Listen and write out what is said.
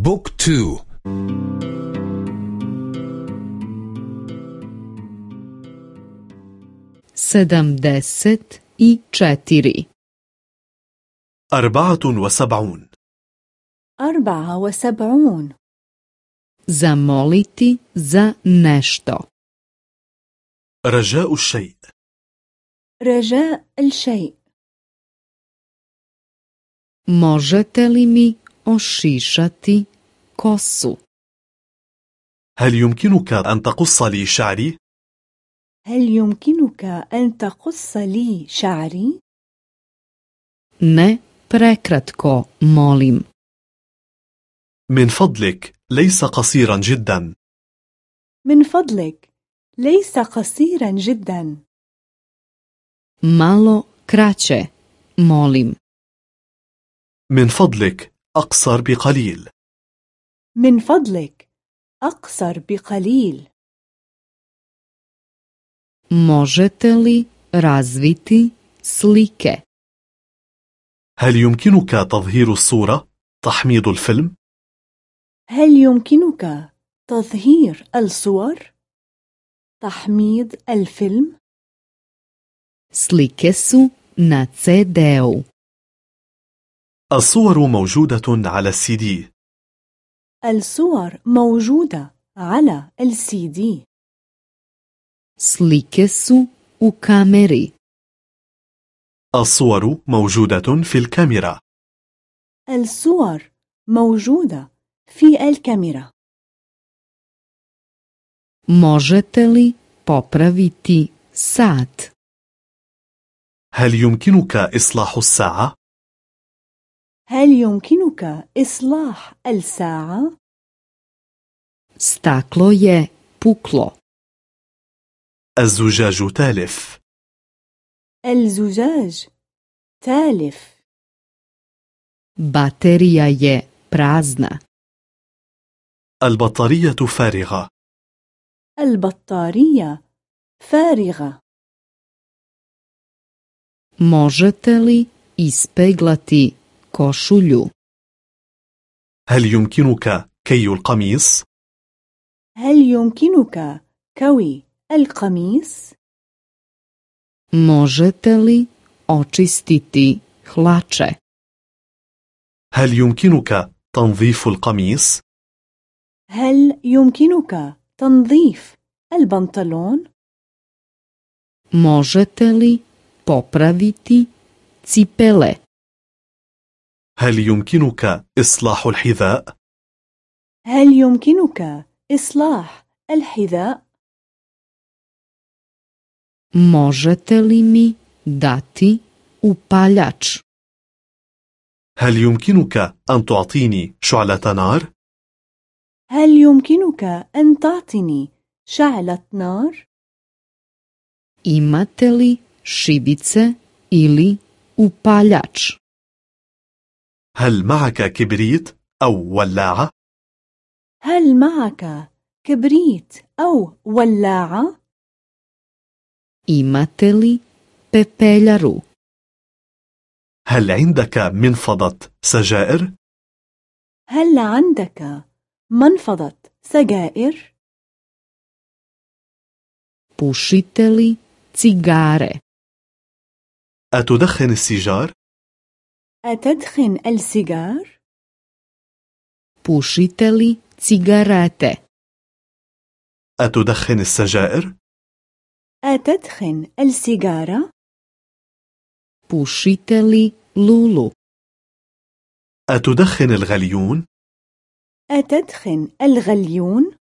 بوك تو. sedamdeset i četiri أربعة وسبعون. أربعة وسبعون. zamoliti za nešto رجاء الشيء. رجاء الشيء. možete li mi ošišati kosu. هل يمكنك أن تقص لي شعري؟ هل يمكنك أن تقص لي شعري؟ ne prekratko molim. من فضلك ليس قصيرا جدا. من فضلك ليس قصيرا جدا. Malo kraće molim. من فضلك أقصر بقليل من فضلك أقصر بقليل možete li razviti slike هل يمكنك تظهير الصورة؟ تحميض الفيلم؟ هل يمكنك تظهير الصور؟ تحميض الفيلم؟ slike su na CD-u الصور موجودة على السي دي. الصور موجودة على السي دي. Slike su u kameri. الصور موجودة في الكاميرا. الصور موجودة في الكاميرا. Možete li popraviti sat? هل يمكنك إصلاح الساعة؟ هل يمكنك إصلاح الساعة؟ staklo je puklo. الزجاج تالف. الزجاج تالف. Baterija je prazna. البطارية فارغة. البطارية فارغة. Možete li ispeglati košulju هل يمكنك كي القميص؟ هل يمكنك كوي القميص؟ možete li očistiti hlače هل يمكنك تنظيف القميص؟ هل يمكنك تنظيف البنطلون؟ možete li popraviti cipele هل يمكنك إصلاح الحذاء؟ هل يمكنك إصلاح الحذاء؟ možete li mi dati upaljač هل يمكنك أن تعطيني شعلة نار؟ هل يمكنك أن تعطيني شعلة نار؟ imate li šibice ili upaljač هل معك كبريت أو ولاعة؟ هل معك كبريت أو ولاعة؟ li pepeljaru هل عندك منفضة سجائر؟ هل عندك منفضة سجائر؟ li cigare أتدخن السيجار؟ أتدخن السيجار؟ li cigarete أتدخن السجائر؟ أتدخن السيجارة؟ li lulu أتدخن الغليون؟ أتدخن الغليون؟